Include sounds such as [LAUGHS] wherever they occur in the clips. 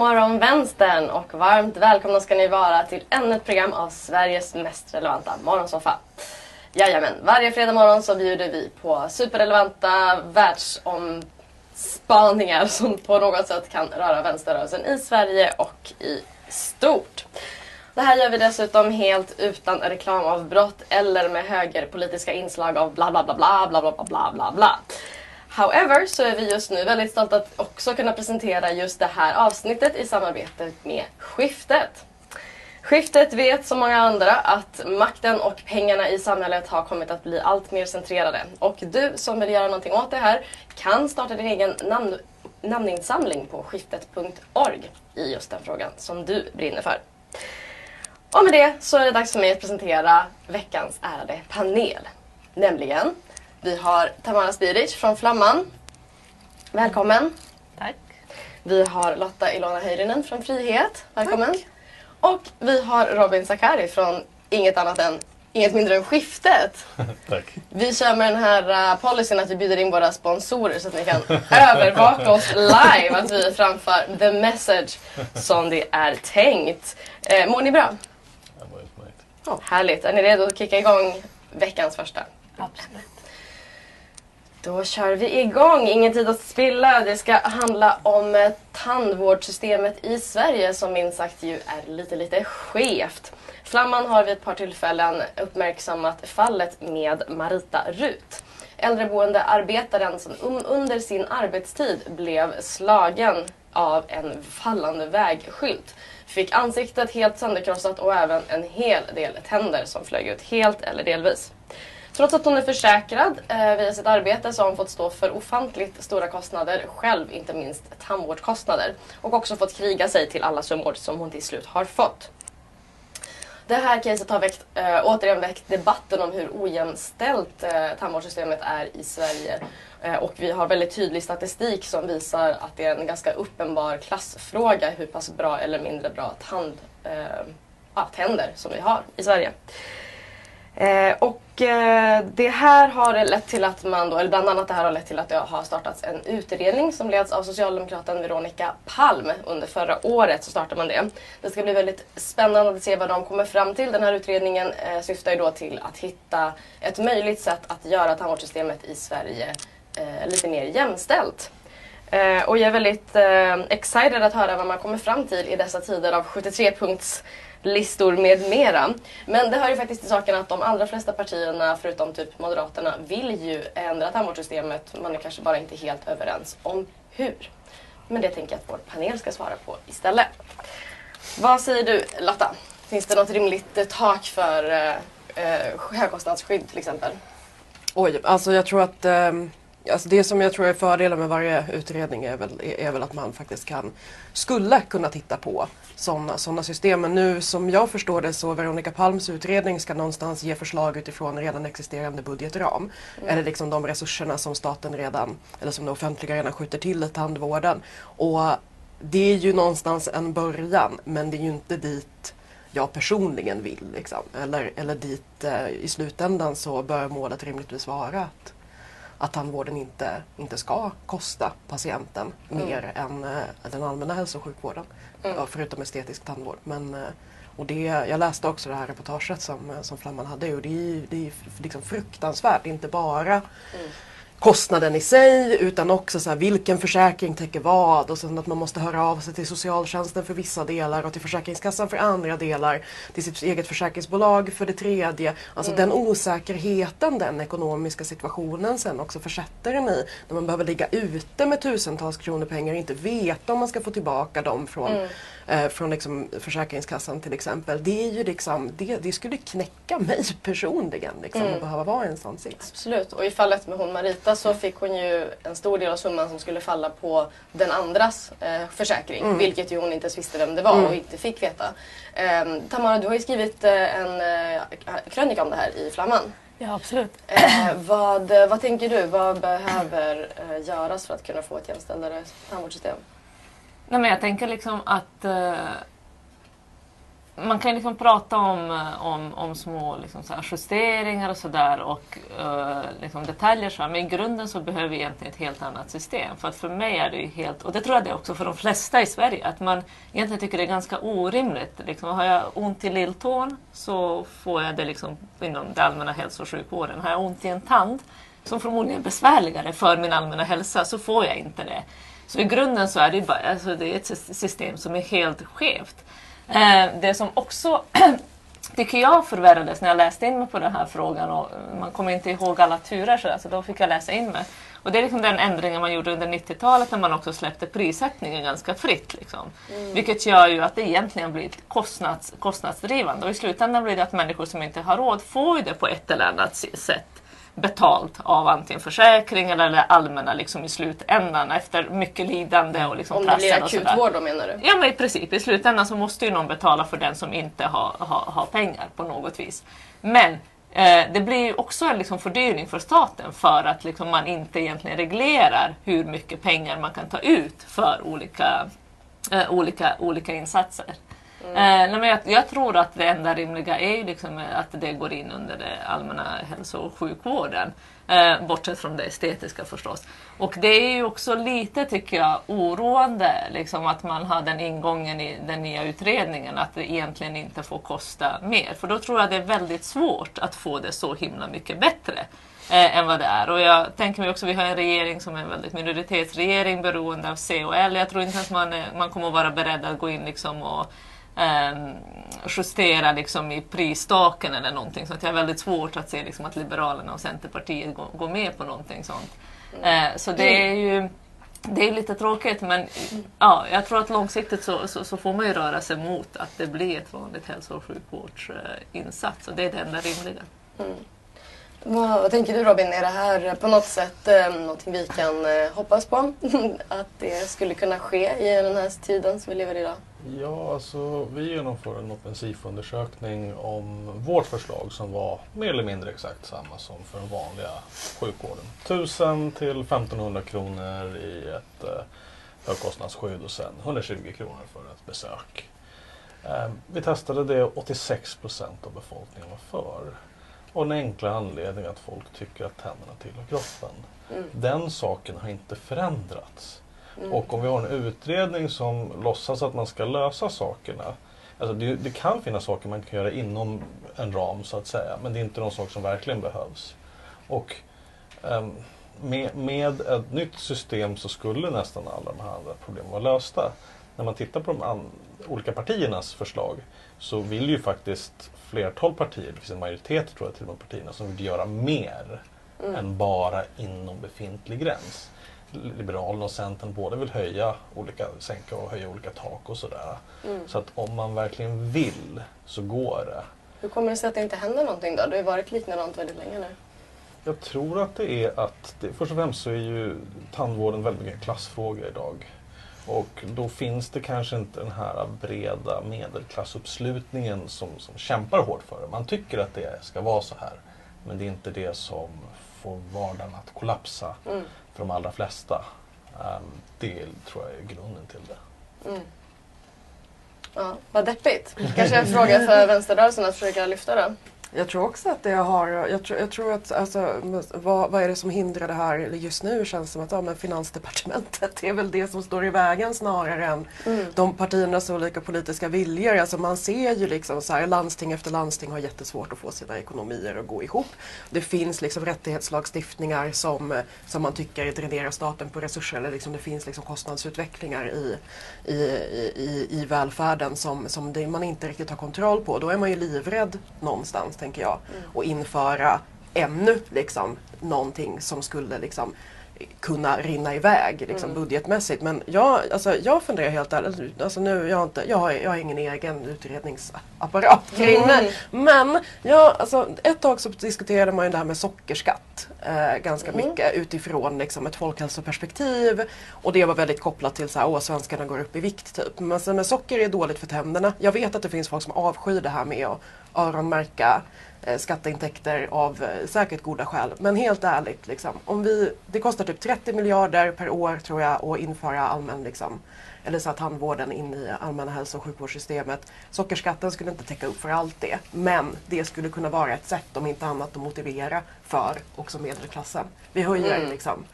morgon vänstern och varmt välkomna ska ni vara till ännu ett program av Sveriges mest relevanta morgonsoffa. Jajamän, varje fredag morgon så bjuder vi på superrelevanta världsomspaningar som på något sätt kan röra vänsterrörelsen i Sverige och i stort. Det här gör vi dessutom helt utan reklamavbrott eller med högerpolitiska inslag av bla bla bla bla bla bla bla bla bla. However så är vi just nu väldigt stolta att också kunna presentera just det här avsnittet i samarbete med Skiftet. Skiftet vet som många andra att makten och pengarna i samhället har kommit att bli allt mer centrerade. Och du som vill göra någonting åt det här kan starta din egen namn namninsamling på skiftet.org i just den frågan som du brinner för. Och med det så är det dags för mig att presentera veckans ärade panel. Nämligen, vi har Tamara Spiric från Flamman. Välkommen. Tack. Vi har Lotta Ilona Höyrinen från Frihet. Välkommen. Tack. Och vi har Robin Sakari från inget annat än Inget mindre än Skiftet. [LAUGHS] Tack. Vi kör med den här uh, policyn att vi bjuder in våra sponsorer så att ni kan [LAUGHS] övervaka oss live. Att vi framför the message som det är tänkt. Eh, mår ni bra? Jag mår utmärkt. Oh, härligt. Är ni redo att kicka igång veckans första? Absolut. Då kör vi igång. Ingen tid att spilla. Det ska handla om eh, tandvårdssystemet i Sverige som minst sagt ju är lite, lite skevt. Flamman har vid ett par tillfällen uppmärksammat fallet med Marita Rut. Äldreboendearbetaren som under sin arbetstid blev slagen av en fallande vägskylt. Fick ansiktet helt sönderkrossat och även en hel del tänder som flög ut helt eller delvis. Trots att hon är försäkrad eh, via sitt arbete så har hon fått stå för ofantligt stora kostnader själv, inte minst tandvårdskostnader. Och också fått kriga sig till alla summor som hon till slut har fått. Det här caset har väckt, äh, återigen väckt debatten om hur ojämställt äh, tandvårdssystemet är i Sverige. Äh, och vi har väldigt tydlig statistik som visar att det är en ganska uppenbar klassfråga hur pass bra eller mindre bra tand, äh, tänder som vi har i Sverige. Eh, och eh, det här har lett till att man då, eller bland annat det här har lett till att det har startats en utredning som leds av socialdemokraten Veronica Palm. Under förra året så startade man det. Det ska bli väldigt spännande att se vad de kommer fram till. Den här utredningen eh, syftar ju då till att hitta ett möjligt sätt att göra tandvårdssystemet i Sverige eh, lite mer jämställt. Eh, och jag är väldigt eh, excited att höra vad man kommer fram till i dessa tider av 73 punkts listor med mera. Men det hör ju faktiskt till saken att de allra flesta partierna, förutom typ Moderaterna, vill ju ändra tandvårdssystemet. Man är kanske bara inte helt överens om hur. Men det tänker jag att vår panel ska svara på istället. Vad säger du Lotta? Finns det något rimligt tak för eh, eh högkostnadsskydd till exempel? Oj, alltså jag tror att eh, Alltså det som jag tror är fördelen med varje utredning är väl, är väl att man faktiskt kan, skulle kunna titta på sådana såna system. Men nu som jag förstår det så Veronica Palms utredning ska någonstans ge förslag utifrån redan existerande budgetram. Mm. Eller liksom de resurserna som staten redan, eller som det offentliga redan skjuter till i tandvården. Och det är ju någonstans en början men det är ju inte dit jag personligen vill. Liksom. Eller, eller dit eh, i slutändan så bör målet rimligtvis vara att att tandvården inte, inte ska kosta patienten mm. mer än äh, den allmänna hälso och sjukvården. Mm. Förutom estetisk tandvård. Men, äh, och det, jag läste också det här reportaget som, som Flamman hade och det är, det är liksom fruktansvärt. Inte bara mm kostnaden i sig utan också så här, vilken försäkring täcker vad och sen att man måste höra av sig till socialtjänsten för vissa delar och till Försäkringskassan för andra delar. Till sitt eget försäkringsbolag för det tredje. Alltså mm. den osäkerheten den ekonomiska situationen sen också försätter en i. När man behöver ligga ute med tusentals kronor pengar och inte veta om man ska få tillbaka dem från, mm. eh, från liksom Försäkringskassan till exempel. Det, är ju liksom, det, det skulle knäcka mig [LAUGHS] personligen liksom, mm. att behöva vara i en sån sits. Absolut och i fallet med hon Marita ofta så fick hon ju en stor del av summan som skulle falla på den andras eh, försäkring. Mm. Vilket ju hon inte ens visste vem det var mm. och inte fick veta. Eh, Tamara, du har ju skrivit eh, en eh, krönika om det här i Flamman. Ja, absolut. Eh, vad, vad tänker du? Vad behöver eh, göras för att kunna få ett jämställdare tandvårdssystem? Nej, men jag tänker liksom att man kan liksom prata om, eh, om, om små liksom så justeringar och sådär och uh, liksom detaljer så här. men i grunden så behöver vi egentligen ett helt annat system. För att för mig är det ju helt, och det tror jag det är också för de flesta i Sverige, att man egentligen tycker det är ganska orimligt. Liksom, har jag ont i lilltån så får jag det liksom inom den allmänna hälso och sjukvården. Har jag ont i en tand som förmodligen är besvärligare för min allmänna hälsa så får jag inte det. Så i grunden så är det, bara, alltså det är ett system som är helt skevt. Eh, det som också [CLEARS THROAT] tycker jag förvärrades när jag läste in mig på den här frågan och man kommer inte ihåg alla turer så alltså då fick jag läsa in mig. Och det är liksom den ändringen man gjorde under 90-talet när man också släppte prissättningen ganska fritt. Liksom. Mm. Vilket gör ju att det egentligen blir kostnads, kostnadsdrivande och i slutändan blir det att människor som inte har råd får det på ett eller annat sätt betalt av antingen försäkringen eller allmänna liksom i slutändan efter mycket lidande och liksom Om det blir akutvård då menar du? Ja men i princip, i slutändan så måste ju någon betala för den som inte har, har, har pengar på något vis. Men eh, det blir ju också en liksom fördyring för staten för att liksom man inte egentligen reglerar hur mycket pengar man kan ta ut för olika, eh, olika, olika insatser. Mm. Eh, nej, men jag, jag, tror att det enda rimliga är liksom eh, att det går in under den allmänna hälso och sjukvården. Eh, bortsett från det estetiska förstås. Och det är ju också lite, tycker jag, oroande liksom, att man har den ingången i den nya utredningen att det egentligen inte får kosta mer. För då tror jag det är väldigt svårt att få det så himla mycket bättre eh, än vad det är. Och jag tänker mig också, vi har en regering som är en väldigt minoritetsregering beroende av C och L. Jag tror inte att man, man kommer att vara beredd att gå in liksom och justera liksom i prisstaken eller någonting. Så att jag har väldigt svårt att se liksom att Liberalerna och Centerpartiet går, går med på någonting sånt. Eh, så det är ju det är lite tråkigt men ja, jag tror att långsiktigt så, så, så, får man ju röra sig mot att det blir ett vanligt hälso och sjukvårdsinsats och det är det enda rimliga. Mm. Vad, vad, tänker du Robin, är det här på något sätt eh, någonting vi kan eh, hoppas på? [LAUGHS] att det skulle kunna ske i den här tiden som vi lever i idag? Ja, alltså vi genomför en offensifundersökning om vårt förslag som var mer eller mindre exakt samma som för den vanliga sjukvården. 1000 till 1500 kronor i ett eh, högkostnadsskydd och sen 120 kronor för ett besök. Eh, vi testade det 86 procent av befolkningen var för. Och den enkla anledningen att folk tycker att tänderna tillhör kroppen. Mm. Den saken har inte förändrats. Mm. Och om vi har en utredning som låtsas att man ska lösa sakerna. Alltså det, det, kan finnas saker man kan göra inom en ram så att säga. Men det är inte de saker som verkligen behövs. Och um, med, med, ett nytt system så skulle nästan alla de här andra problemen vara lösta. När man tittar på de olika partiernas förslag så vill ju faktiskt flertal partier, det finns en majoritet tror jag till de partierna som vill göra mer mm. än bara inom befintlig gräns. Liberalerna och Centern både vill höja olika, sänka och höja olika tak och sådär. Mm. Så att om man verkligen vill så går det. Hur kommer det sig att det inte händer någonting då? Det har ju varit likadant väldigt länge nu. Jag tror att det är att, det, först och främst så är ju tandvården väldigt mycket klassfråga idag. Och då finns det kanske inte den här breda medelklassuppslutningen som, som kämpar hårt för det. Man tycker att det ska vara så här. Men det är inte det som får vardagen att kollapsa. Mm för de allra flesta. Ehm, det tror jag är grunden till det. Mm. Ja, vad deppigt. Kanske en fråga för vänsterrörelsen att försöka lyfta då. Jag tror också att det har, jag tror, jag tror att alltså, vad, vad är det som hindrar det här just nu känns det som att ja, men Finansdepartementet [LAUGHS] är väl det som står i vägen snarare än mm. de partiernas olika politiska viljor. Alltså man ser ju liksom så här, landsting efter landsting har jättesvårt att få sina ekonomier att gå ihop. Det finns liksom rättighetslagstiftningar som, som man tycker dränerar staten på resurser eller liksom det finns liksom kostnadsutvecklingar i, i, i, i välfärden som, som det, man inte riktigt har kontroll på. Då är man ju livrädd någonstans tänker jag. Mm. Och införa ännu liksom, någonting som skulle liksom, kunna rinna iväg liksom, mm. budgetmässigt. Men jag, alltså, jag funderar helt ärligt, alltså, nu, jag, har inte, jag, har, jag har ingen egen utredningsapparat kring mm. det. Men ja, alltså, ett tag så diskuterade man ju det här med sockerskatt eh, ganska mm. mycket utifrån liksom, ett folkhälsoperspektiv. Och det var väldigt kopplat till att svenskarna går upp i vikt typ. Men sen med socker är dåligt för tänderna. Jag vet att det finns folk som avskyr det här med att öronmärka eh, skatteintäkter av eh, säkert goda skäl. Men helt ärligt, liksom, om vi, det kostar typ 30 miljarder per år tror jag att införa allmän liksom, eller så att tandvården in i allmänna hälso och sjukvårdssystemet. Sockerskatten skulle inte täcka upp för allt det. Men det skulle kunna vara ett sätt, om inte annat, att motivera för också medelklassen. Vi höjer, Mm. liksom,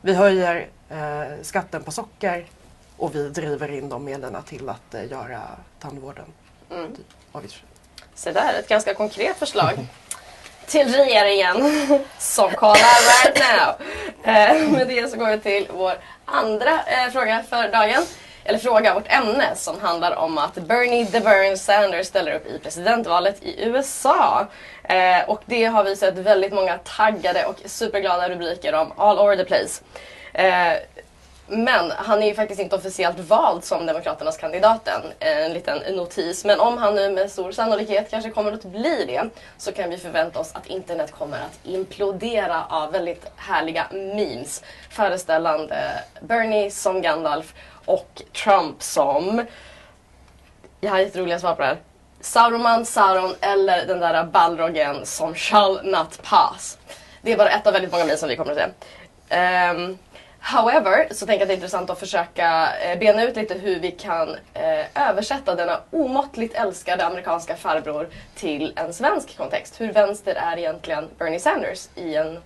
vi höjer eh, skatten på socker och vi driver in de medlen till att eh, göra tandvården Mm. typ, avgiftsfri. Så där, ett ganska konkret förslag [LAUGHS] till regeringen som kollar [LAUGHS] right now. Eh, med det så går vi till vår andra eh, fråga för dagen. Eller fråga, vårt ämne som handlar om att Bernie the Burn Sanders ställer upp i presidentvalet i USA. Eh, och det har vi sett väldigt många taggade och superglada rubriker om all over the place. Men han är ju faktiskt inte officiellt vald som Demokraternas kandidat än. Eh, en liten notis. Men om han nu med stor sannolikhet kanske kommer att bli det så kan vi förvänta oss att internet kommer att implodera av väldigt härliga memes föreställande Bernie som Gandalf och Trump som... Jag har jätteroliga svar på det här. Sauroman, Sauron eller den där Balrogen som shall not pass. Det är bara ett av väldigt många memes som vi kommer att se. Um, However, så tänker jag att det är intressant att försöka eh, bena ut lite hur vi kan eh, översätta denna omåttligt älskade amerikanska farbror till en svensk kontext. Hur vänster är egentligen Bernie Sanders i en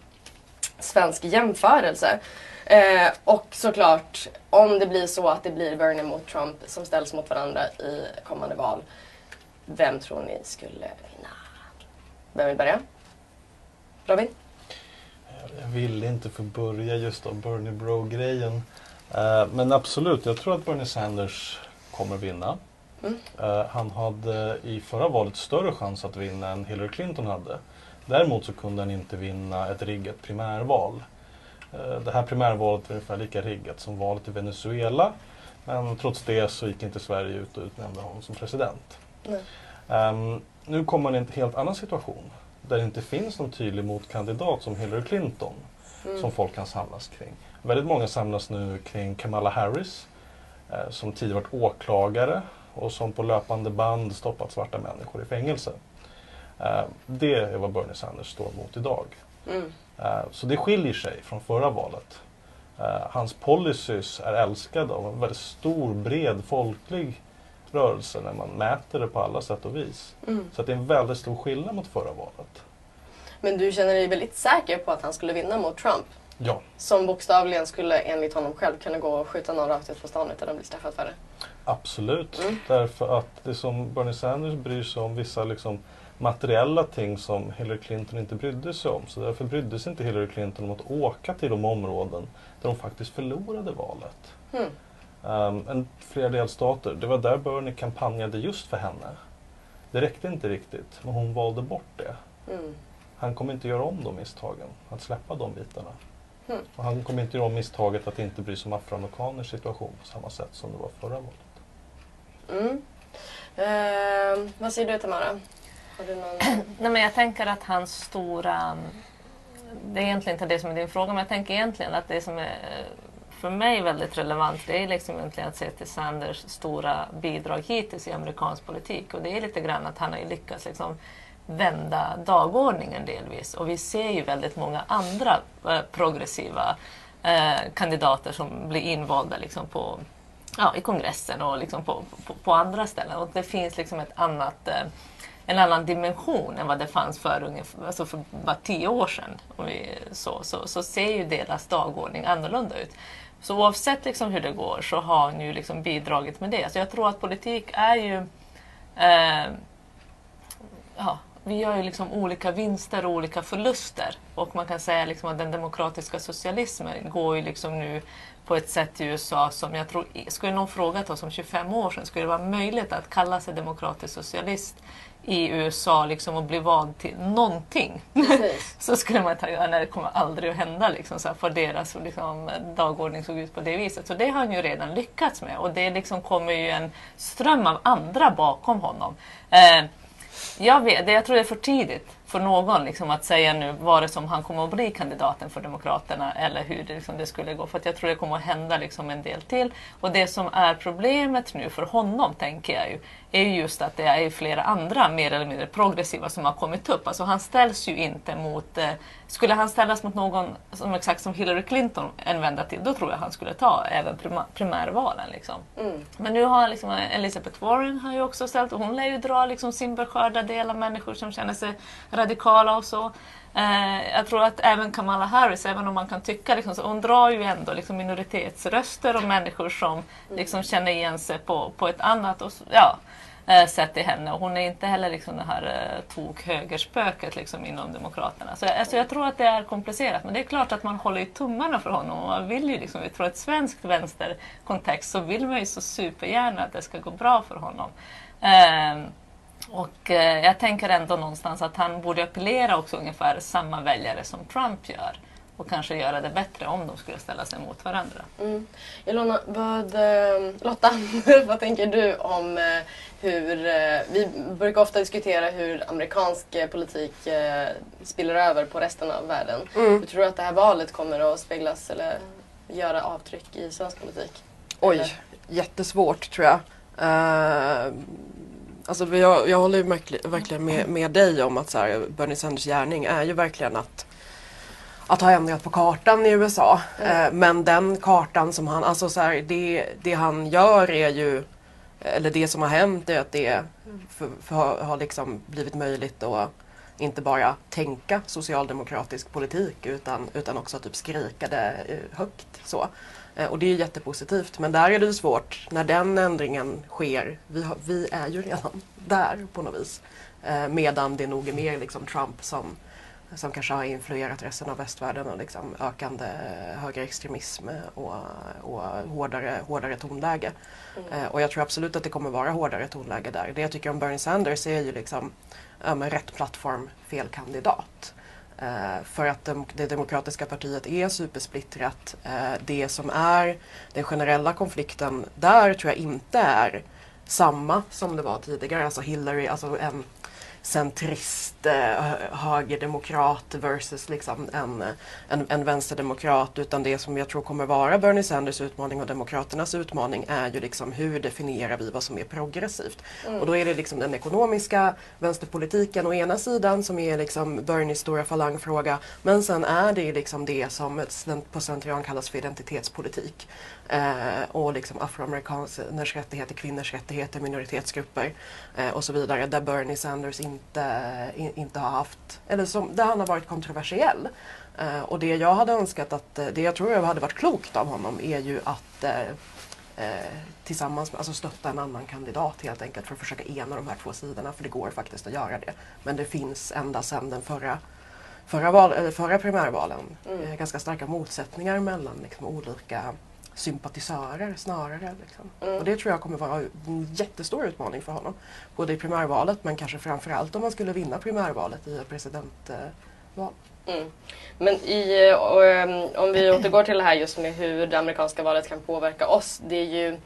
svensk jämförelse? Eh, och såklart, om det blir så att det blir Bernie mot Trump som ställs mot varandra i kommande val, vem tror ni skulle vinna? Vem vill börja? Robin? Jag ville inte få börja just av Bernie Bro-grejen. Eh, Men absolut, jag tror att Bernie Sanders kommer vinna. Mm. Eh, Han hade i förra valet större chans att vinna än Hillary Clinton hade. Däremot så kunde han inte vinna ett riggat primärval. Eh, Det här primärvalet var ungefär lika riggat som valet i Venezuela. Men trots det så gick inte Sverige ut och utnämnde honom som president. Nej. Ehm, nu kommer man i en helt annan situation. Där det inte finns någon tydlig motkandidat som Hillary Clinton. Mm. Som folk kan samlas kring. Väldigt många samlas nu kring Kamala Harris. Eh, som tidigare varit åklagare och som på löpande band stoppat svarta människor i fängelse. Eh, det är vad Bernie Sanders står mot idag. Mm. Eh, Så det skiljer sig från förra valet. Eh, Hans policies är älskade av en väldigt stor, bred folklig rörelse när man mäter det på alla sätt och vis. Mm. Så det är en väldigt stor skillnad mot förra valet. Men du känner dig väldigt säker på att han skulle vinna mot Trump? Ja, Som bokstavligen skulle enligt honom själv kunna gå och skjuta någon rakt ut på stan utan att bli straffad för det. absolut. Mm. Därför att det som Bernie Sanders bryr sig om vissa liksom materiella ting som Hillary Clinton inte brydde sig om. Så därför brydde sig inte Hillary Clinton om att åka till de områden där hon faktiskt förlorade valet. Mm. Um, en, flera delstater. Det var där Bernie kampanjade just för henne. Det räckte inte riktigt, men hon valde bort det. Mm. Han kommer inte göra om de misstagen, att släppa de bitarna. Mm. Och han kommer inte göra om misstaget att inte bry sig om afroamerikaners situation på samma sätt som det var förra valet. Mm. Ehm, vad säger du Tamara? Har du någon... [CLEARS THROAT] Nej, men jag tänker att hans stora... Det är egentligen inte det som är din fråga, men jag tänker egentligen att det som är eh, för mig väldigt relevant det är liksom egentligen att se till Sanders stora bidrag hittills i amerikansk politik. Och det är lite grann att han har lyckats liksom vända dagordningen delvis. Och vi ser ju väldigt många andra eh, progressiva eh, kandidater som blir invalda liksom på, ja, i kongressen och liksom på, på, på andra ställen. Och det finns liksom ett annat eh, en annan dimension än vad det fanns för, ungefär, alltså för bara tio år sedan. Om vi, så, så, så ser ju deras dagordning annorlunda ut. Så oavsett liksom hur det går så har han ju liksom bidragit med det. Så jag tror att politik är ju... Eh, ja, vi gör ju liksom olika vinster och olika förluster. Och man kan säga liksom att den demokratiska socialismen går ju liksom nu på ett sätt i USA som jag tror, skulle någon frågat oss om 25 år sedan, skulle det vara möjligt att kalla sig demokratisk socialist i USA liksom och bli vald till någonting? [LAUGHS] Så skulle man ja, nej, det kommer aldrig att hända liksom, så här, för deras liksom, dagordning såg ut på det viset. Så det har han ju redan lyckats med och det liksom kommer ju en ström av andra bakom honom. Eh, jag, vet, jag tror det är för tidigt för någon liksom, att säga nu vare som han kommer att bli kandidaten för Demokraterna eller hur det, liksom, det skulle gå. För att jag tror det kommer att hända liksom, en del till. Och det som är problemet nu för honom, tänker jag ju, är just att det är flera andra mer eller mindre progressiva som har kommit upp. Alltså han ställs ju inte mot... Eh, skulle han ställas mot någon som exakt som Hillary Clinton en vända till, då tror jag han skulle ta även primärvalen. Liksom. Mm. Men nu har liksom Elizabeth Warren har ju också ställt och hon lär ju dra liksom sin beskörda del av människor som känner sig radikala och så. Eh, jag tror att även Kamala Harris, även om man kan tycka, liksom, så hon drar ju ändå liksom minoritetsröster och människor som liksom känner igen sig på, på ett annat och, ja, eh, sätt i henne. Och hon är inte heller liksom det här eh, tok-högerspöket liksom, inom Demokraterna. Så alltså, jag tror att det är komplicerat. Men det är klart att man håller ju tummarna för honom. Och man vill ju liksom, vi tror att svensk vänsterkontext så vill man ju så supergärna att det ska gå bra för honom. Eh, och eh, jag tänker ändå någonstans att han borde appellera också ungefär samma väljare som Trump gör och kanske göra det bättre om de skulle ställa sig mot varandra. Mm. Ilona, vad, eh, Lotta, [LAUGHS] vad tänker du om eh, hur... Eh, vi brukar ofta diskutera hur amerikansk eh, politik eh, spiller över på resten av världen. Mm. Hur tror du att det här valet kommer att speglas eller göra avtryck i svensk politik? Oj, Eller? jättesvårt tror jag. Uh, alltså jag, jag håller ju verkli- verkligen med, med dig om att så här, Bernie Sanders gärning är ju verkligen att att ha ändrat på kartan i USA. Eh, men den kartan som han, alltså så här, det, det han gör är ju, eller det som har hänt är att det för, för, har liksom blivit möjligt att inte bara tänka socialdemokratisk politik utan, utan också typ skrika det eh, högt. Så. Eh, Och det är jättepositivt men där är det ju svårt när den ändringen sker. Vi, har, vi är ju redan [LAUGHS] där på något vis. Eh, Medan det nog är mer liksom Trump som, som kanske har influerat resten av västvärlden och liksom ökande högerextremism och, och hårdare, hårdare tonläge. Eh, Och jag tror absolut att det kommer vara hårdare tonläge där. Det jag tycker om Bernie Sanders är ju liksom men rätt plattform, fel kandidat. Eh, för att det demokratiska partiet är supersplittrat. Eh, det som är den generella konflikten där tror jag inte är samma som det var tidigare. Alltså Hillary, alltså en centrist, eh, högerdemokrat versus liksom en, en, en vänsterdemokrat. Utan det som jag tror kommer vara Bernie Sanders utmaning och Demokraternas utmaning är ju liksom hur definierar vi vad som är progressivt. Och då är det liksom den ekonomiska vänsterpolitiken å ena sidan som är liksom Bernies stora falangfråga. Men sen är det liksom det som på slentrian kallas för identitetspolitik. Eh, och liksom afroamerikaners rättigheter, kvinnors rättigheter, minoritetsgrupper eh, och så vidare. Där Bernie Sanders inte, in, inte har haft, eller som, där han har varit kontroversiell. Eh, och det jag hade önskat att, eh, det jag tror hade varit klokt av honom är ju att eh, eh, tillsammans alltså stötta en annan kandidat helt enkelt för att försöka ena de här två sidorna. För det går faktiskt att göra det. Men det finns ända sedan den förra Förra, val, eller förra primärvalen eh, ganska starka motsättningar mellan liksom, olika sympatisörer snarare. Liksom. Och det tror jag kommer vara en jättestor utmaning för honom. Både i primärvalet men kanske framförallt om man skulle vinna primärvalet i presidentval. Mm. Men i, eh, och, ehm, om vi återgår till det här just med hur det amerikanska valet kan påverka oss. Det är ju,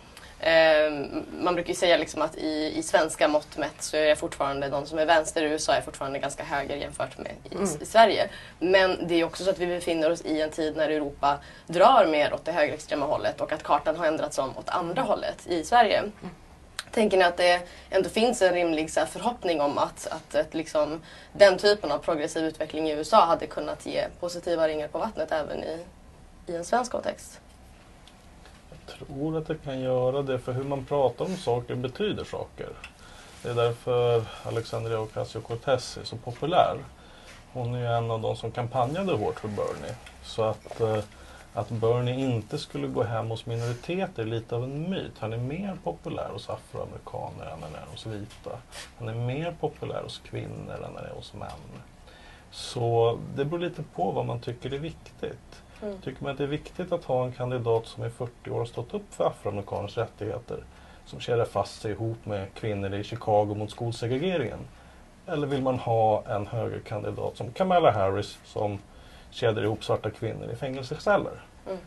man brukar ju säga liksom att i, i svenska mått mätt så är fortfarande de som är vänster i USA är fortfarande ganska höger jämfört med i, i Sverige. Men det är också så att vi befinner oss i en tid när Europa drar mer åt det högerextrema hållet och att kartan har ändrats om åt andra hållet i Sverige. Tänker ni att det ändå finns en rimlig så här, förhoppning om att, att ett, liksom, den typen av progressiv utveckling i USA hade kunnat ge positiva ringar på vattnet även i, i en svensk kontext? Jag tror att det kan göra det för hur man pratar om saker betyder saker. Det är därför Alexandria Ocasio-Cortez är så populär. Hon är ju en av de som kampanjade hårt för Bernie. Så att, eh, att Bernie inte skulle gå hem hos minoriteter är lite av en myt. Han är mer populär hos afroamerikaner än han är hos vita. Han är mer populär hos kvinnor än han är hos män. Så det beror lite på vad man tycker är viktigt. Mm. Tycker man att det är viktigt att ha en kandidat som i 40 år har stått upp för afroamerikaners rättigheter, som kedjar fast sig ihop med kvinnor i Chicago mot skolsegregeringen? Eller vill man ha en högerkandidat som Kamala Harris som kedjar ihop svarta kvinnor i fängelseceller? Mm.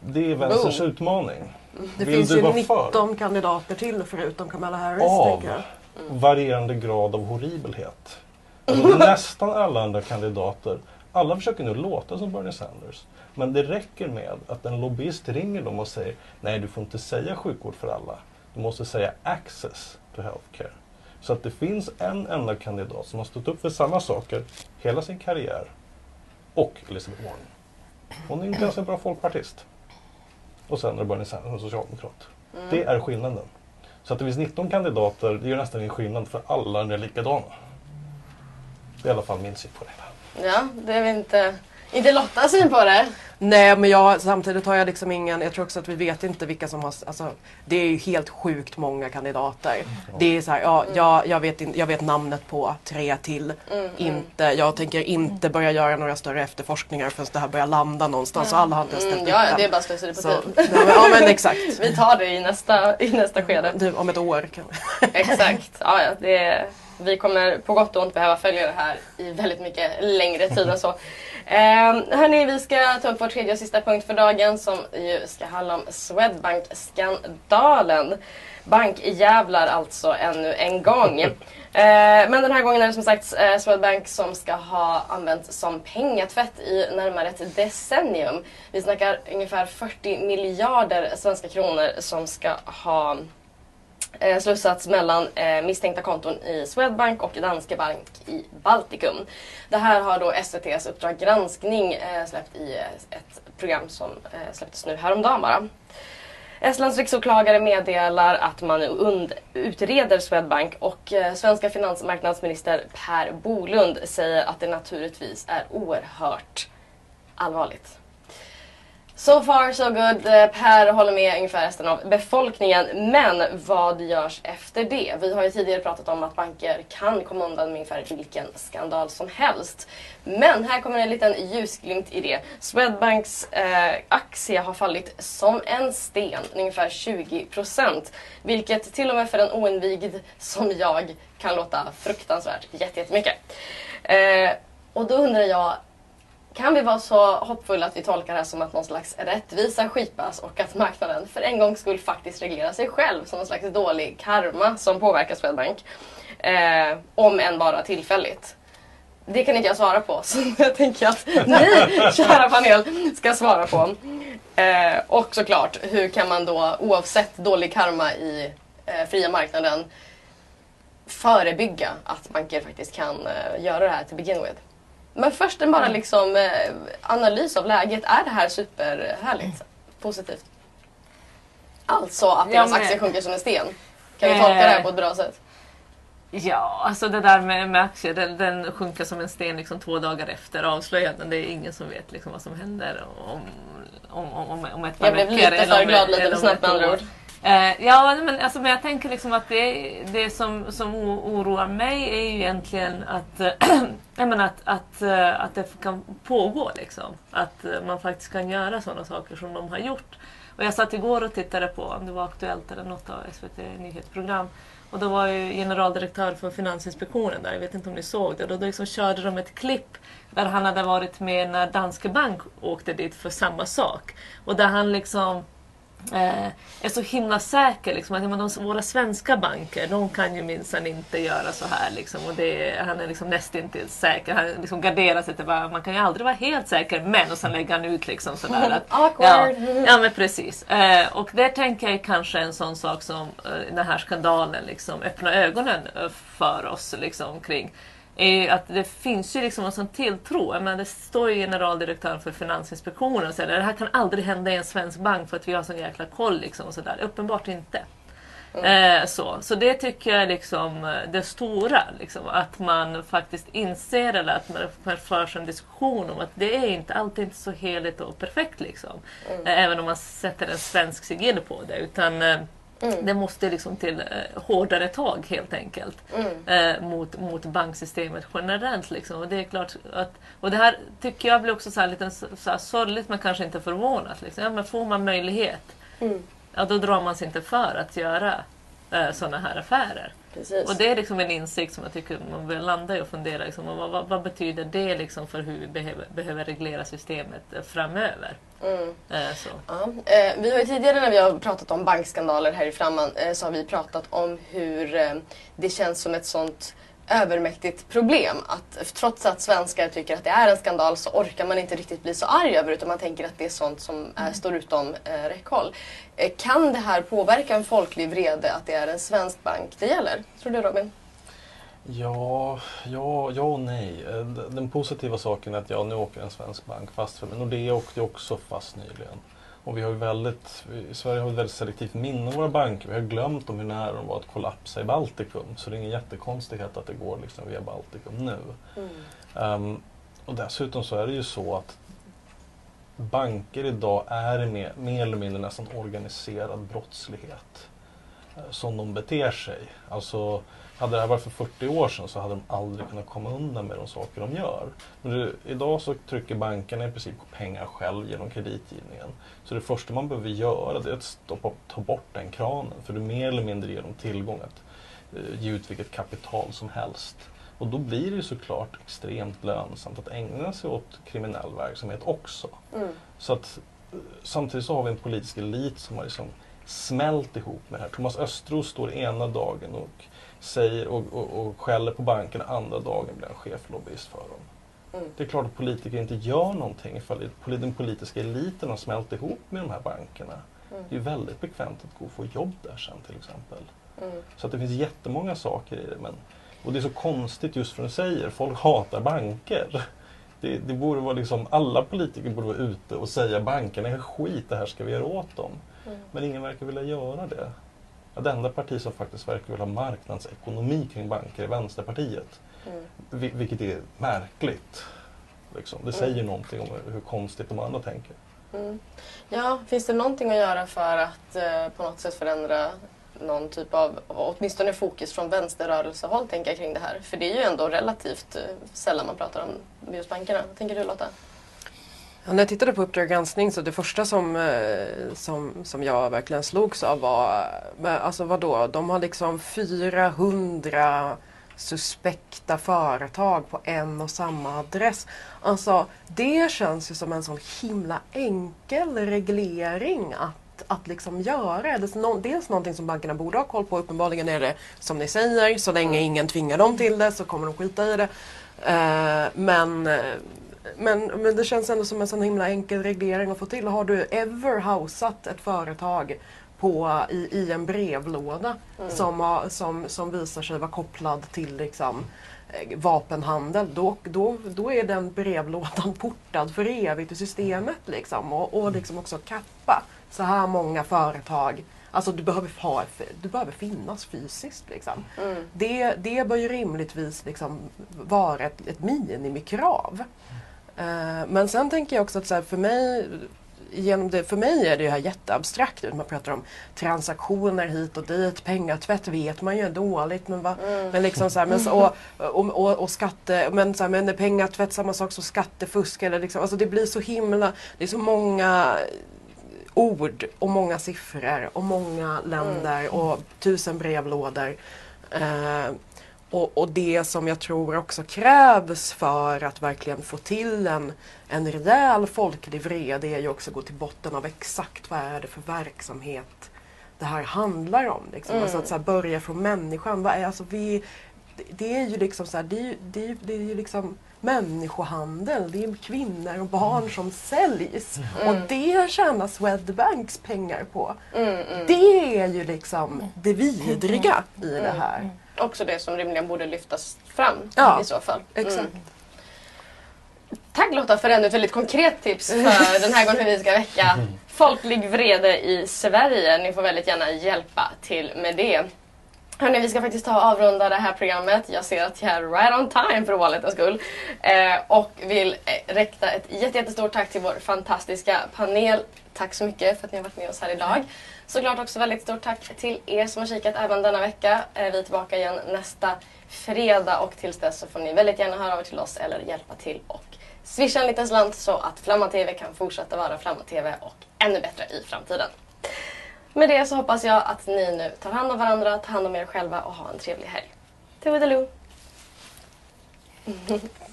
Det är vänsterns Boom. utmaning. Det Vill finns ju vara 19 för? kandidater till förutom Kamala Harris. Av jag. varierande grad av horribelhet. Alltså, [LAUGHS] nästan alla andra kandidater, alla försöker nu låta som Bernie Sanders. Men det räcker med att en lobbyist ringer dem och säger nej du får inte säga sjukvård för alla. Du måste säga access to healthcare. Så att det finns en enda kandidat som har stått upp för samma saker hela sin karriär. Och Elizabeth Warren. Hon är en bra folkpartist. Och sen är det Bernie Sanders, en socialdemokrat. Det är skillnaden. Så att det finns 19 kandidater, det gör nästan ingen skillnad för alla är likadana. Det är i alla fall min syn på det. Ja, det är väl inte, inte Lottas syn på det. Nej men jag, samtidigt har jag liksom ingen, jag tror också att vi vet inte vilka som har, alltså det är ju helt sjukt många kandidater. Det är så här, ja, jag, jag, vet in, jag vet namnet på tre till. Inte, jag tänker inte börja göra några större efterforskningar förrän det här börjar landa någonstans och alla har inte ens ställt Mm, ja, det är bara slöseri på Så, tid. [LAUGHS] ja, men, ja men exakt. Vi tar det i nästa, i nästa skede. Du, om ett år kan Exakt. Ja, ja, det, vi kommer på gott och ont behöva följa det här i väldigt mycket längre tid än så. Eh, hörni, vi ska ta upp vår tredje och sista punkt för dagen som ju ska handla om Swedbank-skandalen. Bankjävlar alltså ännu en gång. [LAUGHS] Eh, men den här gången är det som sagt eh, Swedbank som ska ha använts som pengatvätt i närmare ett decennium. Vi snackar ungefär 40 miljarder svenska kronor som ska ha Eh, slussats mellan eh, misstänkta konton i Swedbank och Danske Bank i Baltikum. Det här har då SVTs Uppdrag granskning eh, släppt i eh, ett program som eh, släpptes nu häromdagen bara. Estlands riksåklagare meddelar att man und- utreder Swedbank och eh, svenska finansmarknadsminister Per Bolund säger att det naturligtvis är oerhört allvarligt. So far so good. Eh, per håller med ungefär resten av befolkningen. Men vad görs efter det? Vi har ju tidigare pratat om att banker kan komma undan med ungefär vilken skandal som helst. Men här kommer en liten ljusglimt i det. Swedbanks eh, aktie har fallit som en sten, ungefär 20%. Vilket till och med för en oinvigd som jag kan låta fruktansvärt jättemycket. Eh, och då undrar jag, kan vi vara så hoppfulla att vi tolkar det här som att någon slags rättvisa skipas och att marknaden för en gångs skull faktiskt reglerar sig själv som någon slags dålig karma som påverkar Swedbank. Eh, om än bara tillfälligt. Det kan inte jag svara på, [LAUGHS] så jag tänker att ni, [LAUGHS] kära panel, ska svara på. Eh, och såklart, hur kan man då oavsett dålig karma i eh, fria marknaden förebygga att banker faktiskt kan eh, göra det här till begin with? Men först en bara liksom eh, analys av läget. Är det här superhärligt? Positivt? Alltså att Ja, deras men- aktie sjunker som en sten. Kan vi tolka det här på ett bra sätt? Ja, alltså det där med, med aktier, den, den sjunker som en sten liksom två dagar efter avslöjanden. Det är ingen som vet liksom vad som händer om, om, om, om, ett par Jag blev veckor lite för glad lite för snabbt med andra ord. Eh, ja, men, alltså, men jag tänker liksom att det, det som, som oroar mig är ju egentligen att, [CLEARS THROAT] jag menar att, att, eh, att det kan pågå. Liksom. Att eh, man faktiskt kan göra sådana saker som de har gjort. Och jag satt igår och tittade på, om det var Aktuellt eller något av SVT nyhetsprogram. Och då var ju generaldirektör för Finansinspektionen där, jag vet inte om ni såg det. Då, då liksom körde de ett klipp där han hade varit med när Danske Bank åkte dit för samma sak. Och där han liksom eh, är så himla säker. Liksom, att men de, våra svenska banker, de kan ju minsann inte göra så här. Liksom, och det, han är liksom nästintill säker. Han liksom garderar sig till att man kan ju aldrig vara helt säker. Men och sen lägger han ut liksom sådär [LAUGHS] att... Awkward. Ja, ja men precis. Eh, och där tänker jag kanske en sån sak som eh, den här skandalen liksom öppnar ögonen eh, för oss liksom, kring är ju att det finns ju liksom en sån tilltro. Menar, det står ju generaldirektören för Finansinspektionen och säger det här kan aldrig hända i en svensk bank för att vi har sån jäkla koll. Liksom, och så där. Uppenbart inte. Eh, så. så det tycker jag är liksom det stora. Liksom, att man faktiskt inser eller att man förs en diskussion om att det är inte alltid inte så heligt och perfekt. Liksom. Eh, även om man sätter en svensk sigill på det. Utan eh, det måste liksom till eh, hårdare tag helt enkelt. Eh, mot, mot banksystemet generellt. Liksom. Och, det är klart att, och det här tycker jag blir också så här lite så här sorgligt men kanske inte förvånat. Liksom. Ja, men får man möjlighet, ja, då drar man sig inte för att göra eh, sådana här affärer. Precis. Och det är liksom en insikt som jag tycker man vill landa i och fundera liksom, vad, vad, vad betyder det liksom för hur vi behöver, behöver reglera systemet eh, framöver. Mm. Eh, så. Ja, eh, vi har tidigare när vi har pratat om bankskandaler här i framman så har vi pratat om hur det känns som ett sånt övermäktigt problem. Att trots att svenskar tycker att det är en skandal så orkar man inte riktigt bli så arg över det utan man tänker att det är sånt som är, står utom eh, räckhåll. Eh, kan det här påverka en folklig vrede att det är en svensk bank det gäller? Tror du Robin? Ja, ja, ja och nej. Eh, Den positiva saken är att ja, nu åker en svensk bank fast för men Nordea åkte också fast nyligen. Och vi har ju väldigt, i Sverige har vi väldigt selektivt minne av våra banker. Vi har glömt om hur nära de var att kollapsa i Baltikum. Så det är ingen jättekonstighet att det går liksom via Baltikum nu. Ehm, och dessutom så är det ju så att banker idag är mer, mer eller mindre nästan organiserad brottslighet. eh, Som de beter sig. Alltså, hade det här varit för 40 år sedan så hade de aldrig kunnat komma undan med de saker de gör. Men det, idag så trycker bankerna i princip på pengar själv genom kreditgivningen. Så det första man behöver göra det är att stoppa, ta bort den kranen. För du mer eller mindre ger dem tillgång att eh, ge ut vilket kapital som helst. Och då blir det ju såklart extremt lönsamt att ägna sig åt kriminell verksamhet också. Mm. Så att eh, samtidigt så har vi en politisk elit som har liksom smält ihop med det här. Thomas Östros står ena dagen och säger och, och, och skäller på bankerna, andra dagen blir han cheflobbyist för dem. Mm. Det är klart att politiker inte gör någonting ifall den politiska eliten har smält ihop med de här bankerna. Mm. Det är ju väldigt bekvämt att gå och få jobb där sen till exempel. Mm. Så att det finns jättemånga saker i det. Men, och det är så konstigt just för att du säger, folk hatar banker. Det, det borde vara liksom, alla politiker borde vara ute och säga bankerna är skit, det här ska vi göra åt dem. Mm. Men ingen verkar vilja göra det. Ja, Det enda parti som faktiskt verkar vilja ha marknadsekonomi kring banker är Vänsterpartiet. Mm. Vil- vilket är märkligt. Liksom. Det säger någonting om hur konstigt de andra tänker. Mm. Ja, finns det någonting att göra för att eh, på något sätt förändra någon typ av, åtminstone fokus från vänsterrörelsehåll tänker jag kring det här? För det är ju ändå relativt eh, sällan man pratar om just bankerna. Tänker du Lotta? Ja, när jag tittade på Uppdrag granskning så det första som, eh, som, som jag verkligen slogs av var, eh, alltså vadå, de har liksom 400 suspekta företag på en och samma adress. Alltså det känns ju som en sån himla enkel reglering att, att liksom göra. Dels någonting som bankerna borde ha koll på. Uppenbarligen är det som ni säger, så länge ingen tvingar dem till det så kommer de skita i det. Eh, men men, men det känns ändå som en sån himla enkel reglering att få till. Har du ever housat ett företag på, i, i en brevlåda som, har, som, som visar sig vara kopplad till liksom, eh, vapenhandel, då, då, då är den brevlådan [LAUGHS] portad för evigt i systemet. Liksom, och, och liksom också kappa så här många företag. Alltså du behöver, ha, du behöver finnas fysiskt. Liksom. Mm. Det, det bör ju rimligtvis liksom vara ett, ett minimikrav. Men sen tänker jag också att så här, för mig Genom det, för mig är det här jätteabstrakt. Man pratar om transaktioner hit och dit, pengatvätt vet man ju är dåligt. Men, va, men liksom så här, men, så- och, [LAUGHS] och, och, och skatte, men, så här, men pengatvätt samma sak som skattefusk? Eller liksom, alltså det blir så himla, det är så många ord och många siffror och många länder och tusen brevlådor. Eh, och, och det som jag tror också krävs för att verkligen få till en, en rejäl folklig vrede är ju också att gå till botten av exakt vad är det för verksamhet det här handlar om. Liksom. Alltså att så börja från människan. Vad är, alltså, vi, det, är ju liksom så här, det är, det, är, det är ju liksom människohandel. Det är kvinnor och barn som säljs. Och det tjänar Swedbanks pengar på. Mm, mm. Det är ju liksom det vidriga i det här. Också det som rimligen borde lyftas fram Ja, i så fall. Exakt. Mm. Tack Lotta för ännu ett väldigt konkret tips för [LAUGHS] den här gången hur vi ska väcka folklig vrede i Sverige. Ni får väldigt gärna hjälpa till med det. Hörrni, vi ska faktiskt ta och avrunda det här programmet. Jag ser att jag är right on time för ovanlighetens skull. Eh, och vill eh, rikta ett jätte- jättestort tack till vår fantastiska panel. Tack så mycket för att ni har varit med oss här idag. Såklart också väldigt stort tack till er som har kikat även denna vecka. Eh, vi är tillbaka igen nästa fredag och tills dess så får ni väldigt gärna höra av er till oss eller hjälpa till och swisha en liten slant så att Flamma TV kan fortsätta vara Flamma TV och ännu bättre i framtiden. Med det så hoppas jag att ni nu tar hand om varandra, tar hand om er själva och har en trevlig helg. Toodaloo! [LAUGHS]